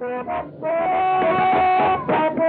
Thank you.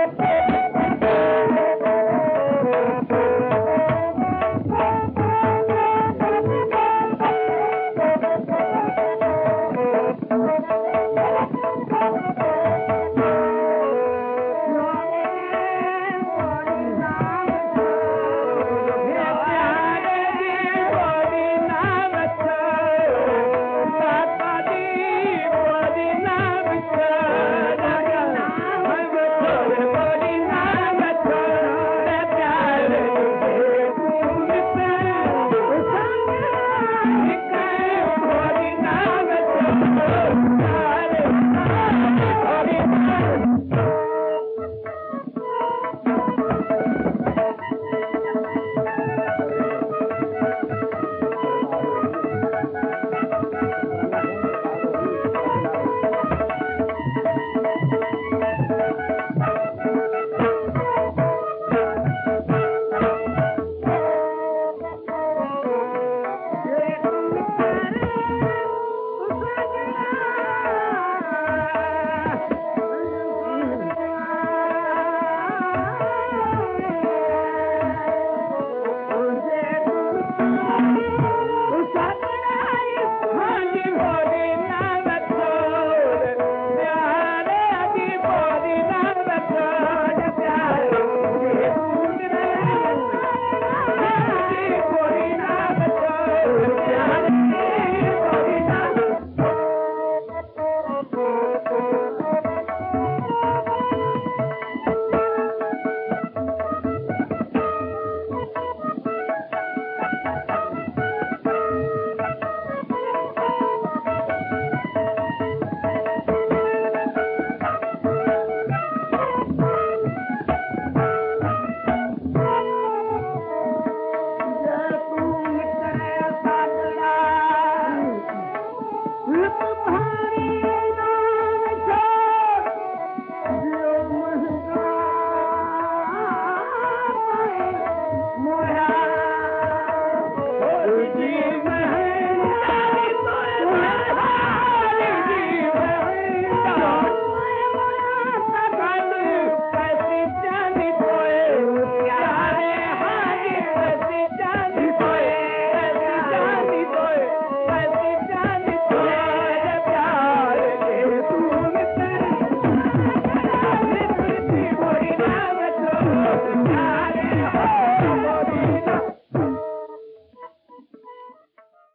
You.